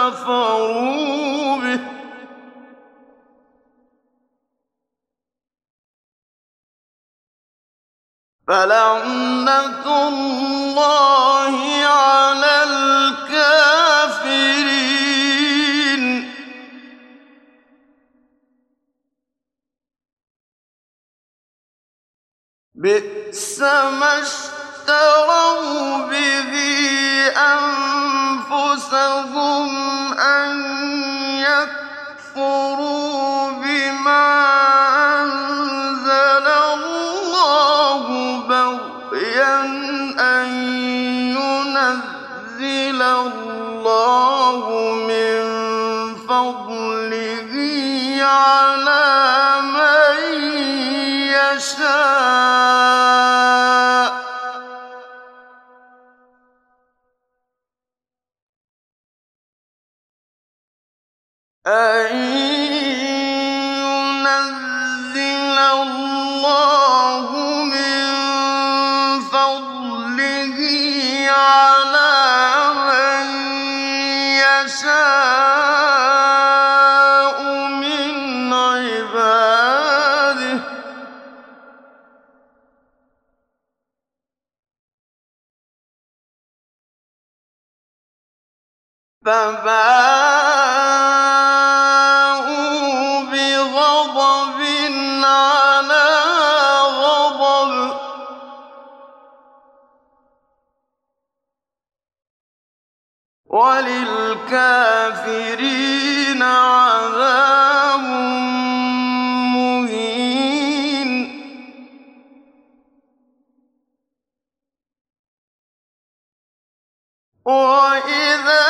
كَفَرُوا بِهِ ۚ. فَلَعْنَةُ اللَّهِ عَلَى الْكَافِرِينَ. بِئْسَمَا بِهِ أَنفُسَهُمْ أَن يَكْفُرُوا بِمَا أَنزَلَ اللَّهُ بَغْيًا أَن يُنَزِّلَ اللَّهُ مِن فَضْلِهِ عَلَىٰ أَن يُنَزِّلَ اللَّهُ مِن فَضْلِهِ عَلَىٰ مَن يَشَاءُ مِنْ عِبَادِهِ ۖ فَبَاءُوا وَلِلْكَافِرِينَ عَذَابٌ مُّهِينٌ. وَإِذَا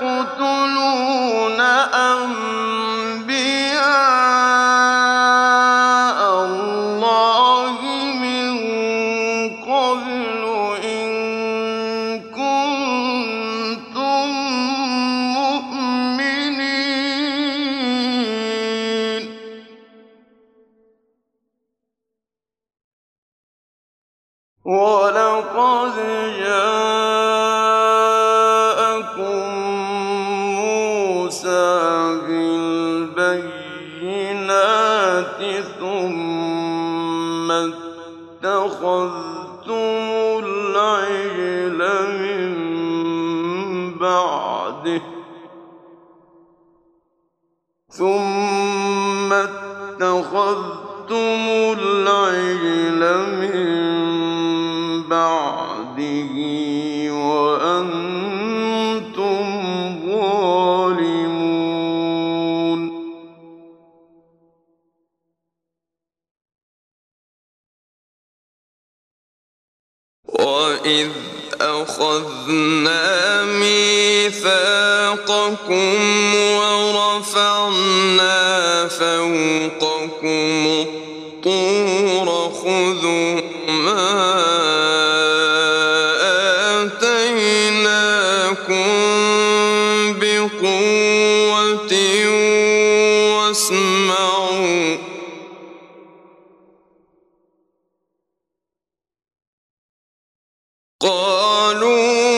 تَقْتُلُونَ أَنبِيَاءَ اللَّهِ مِن قَبْلُ إِن كُنتُم مُّؤْمِنِينَ. وَلَقَدْ ثُمَّ اتَّخَذْتُمُ الْعِجْلَ مِن وإذ أخذنا ميثاقكم ورفعنا فوقكم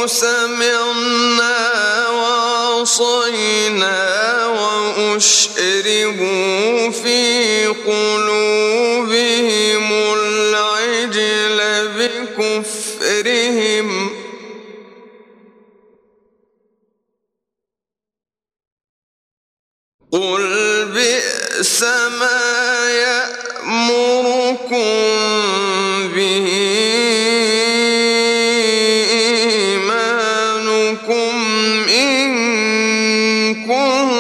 سمعنا وعصينا وأشربوا في قلوبهم العجل بكفرهم. قل بئس ما إن كنتم